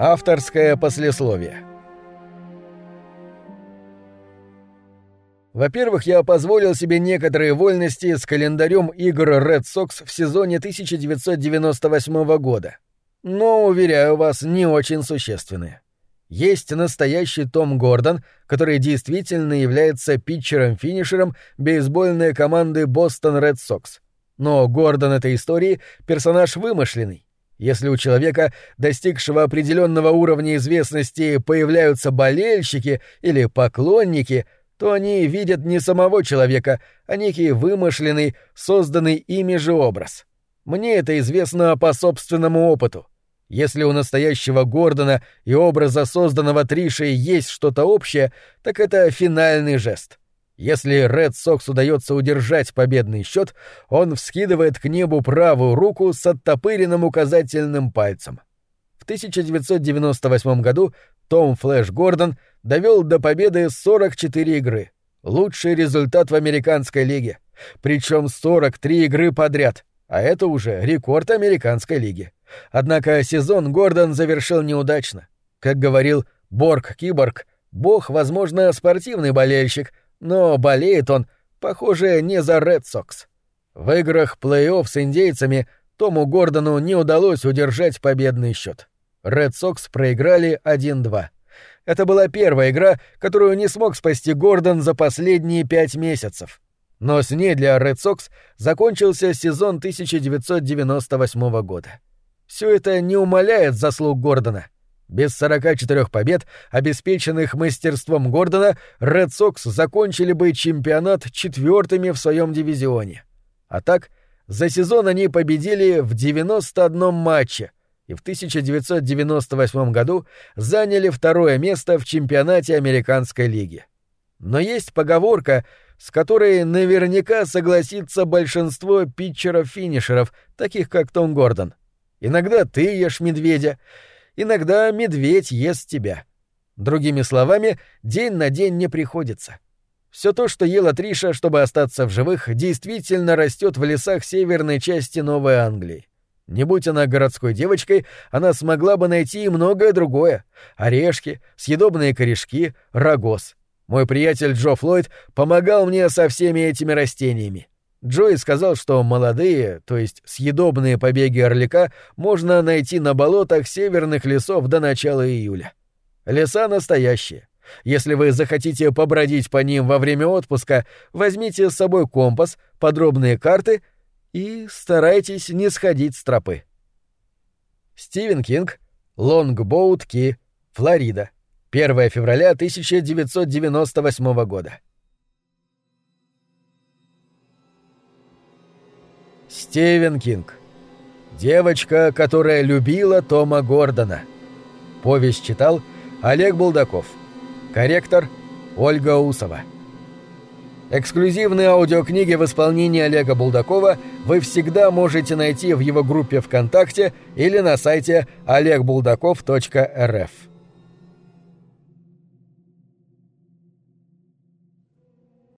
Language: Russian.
Авторское послесловие. Во-первых, я позволил себе некоторые вольности с календарем игр Red Sox в сезоне 1998 года. Но, уверяю вас, не очень существенные. Есть настоящий Том Гордон, который действительно является питчером-финишером бейсбольной команды Бостон Ред Сокс. Но Гордон этой истории — персонаж вымышленный. Если у человека, достигшего определенного уровня известности, появляются болельщики или поклонники, то они видят не самого человека, а некий вымышленный, созданный ими же образ. Мне это известно по собственному опыту. Если у настоящего Гордона и образа созданного Тришей есть что-то общее, так это финальный жест. Если Ред Сокс удается удержать победный счет, он вскидывает к небу правую руку с оттопыренным указательным пальцем. В 1998 году Том Флэш Гордон довел до победы 44 игры. Лучший результат в американской лиге. Причем 43 игры подряд, а это уже рекорд американской лиги. Однако сезон Гордон завершил неудачно. Как говорил Борг Киборг, бог, возможно, спортивный болельщик, но болеет он, похоже, не за Ред Сокс. В играх плей-офф с индейцами Тому Гордону не удалось удержать победный счет. Ред Сокс проиграли 1-2. Это была первая игра, которую не смог спасти Гордон за последние пять месяцев. Но с ней для Ред Сокс закончился сезон 1998 года. Все это не умаляет заслуг Гордона — без 44 побед, обеспеченных мастерством Гордона, Ред Сокс закончили бы чемпионат четвертыми в своем дивизионе. А так, за сезон они победили в 91 матче и в 1998 году заняли второе место в чемпионате Американской лиги. Но есть поговорка, с которой наверняка согласится большинство питчеров-финишеров, таких как Том Гордон. Иногда ты ешь медведя, иногда медведь ест тебя. Другими словами, день на день не приходится. Все то, что ела Триша, чтобы остаться в живых, действительно растет в лесах северной части Новой Англии. Не будь она городской девочкой, она смогла бы найти и многое другое — орешки, съедобные корешки, рогоз. Мой приятель Джо Флойд помогал мне со всеми этими растениями. Джои сказал, что молодые, то есть съедобные побеги орлика, можно найти на болотах северных лесов до начала июля. Леса настоящие. Если вы захотите побродить по ним во время отпуска, возьмите с собой компас, подробные карты и старайтесь не сходить с тропы. Стивен Кинг, Лонгбоут Ки, Флорида. 1 февраля 1998 года. Стивен Кинг. Девочка, которая любила Тома Гордона. Повесть читал Олег Булдаков. Корректор Ольга Усова. Эксклюзивные аудиокниги в исполнении Олега Булдакова вы всегда можете найти в его группе ВКонтакте или на сайте олегбулдаков.рф.